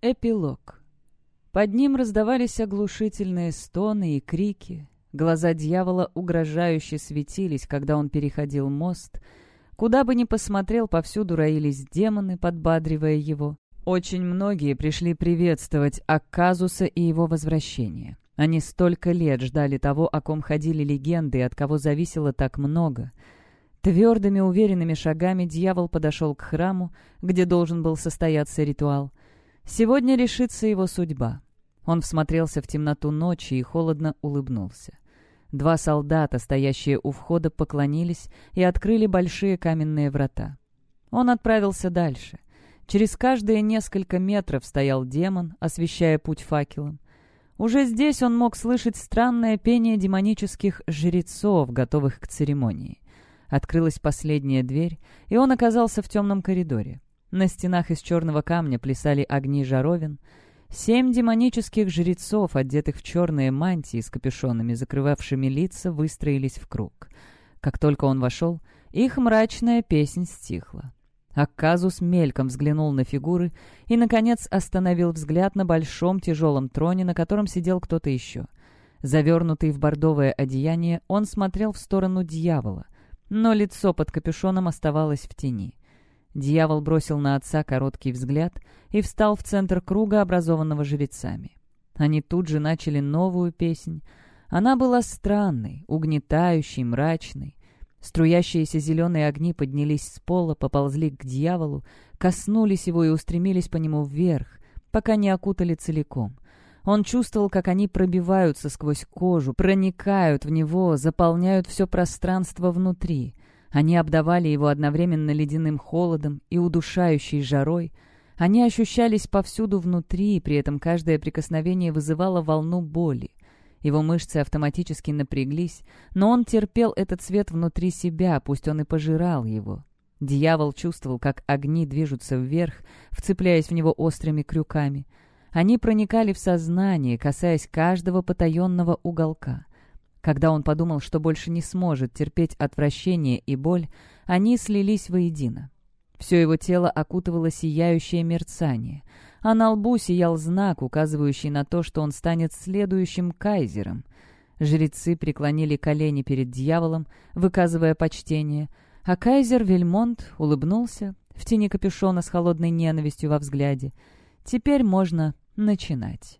Эпилог. Под ним раздавались оглушительные стоны и крики. Глаза дьявола угрожающе светились, когда он переходил мост. Куда бы ни посмотрел, повсюду роились демоны, подбадривая его. Очень многие пришли приветствовать Акказуса и его возвращение. Они столько лет ждали того, о ком ходили легенды и от кого зависело так много. Твердыми, уверенными шагами дьявол подошел к храму, где должен был состояться ритуал — Сегодня решится его судьба. Он всмотрелся в темноту ночи и холодно улыбнулся. Два солдата, стоящие у входа, поклонились и открыли большие каменные врата. Он отправился дальше. Через каждые несколько метров стоял демон, освещая путь факелом. Уже здесь он мог слышать странное пение демонических жрецов, готовых к церемонии. Открылась последняя дверь, и он оказался в темном коридоре. На стенах из черного камня плясали огни жаровин. Семь демонических жрецов, одетых в черные мантии с капюшонами, закрывавшими лица, выстроились в круг. Как только он вошел, их мрачная песнь стихла. Акказус мельком взглянул на фигуры и, наконец, остановил взгляд на большом тяжелом троне, на котором сидел кто-то еще. Завернутый в бордовое одеяние, он смотрел в сторону дьявола, но лицо под капюшоном оставалось в тени. Дьявол бросил на отца короткий взгляд и встал в центр круга, образованного жрецами. Они тут же начали новую песнь. Она была странной, угнетающей, мрачной. Струящиеся зеленые огни поднялись с пола, поползли к дьяволу, коснулись его и устремились по нему вверх, пока не окутали целиком. Он чувствовал, как они пробиваются сквозь кожу, проникают в него, заполняют все пространство внутри. Они обдавали его одновременно ледяным холодом и удушающей жарой. Они ощущались повсюду внутри, и при этом каждое прикосновение вызывало волну боли. Его мышцы автоматически напряглись, но он терпел этот свет внутри себя, пусть он и пожирал его. Дьявол чувствовал, как огни движутся вверх, вцепляясь в него острыми крюками. Они проникали в сознание, касаясь каждого потаенного уголка. Когда он подумал, что больше не сможет терпеть отвращение и боль, они слились воедино. Все его тело окутывало сияющее мерцание, а на лбу сиял знак, указывающий на то, что он станет следующим кайзером. Жрецы преклонили колени перед дьяволом, выказывая почтение, а кайзер Вельмонт улыбнулся в тени капюшона с холодной ненавистью во взгляде. «Теперь можно начинать».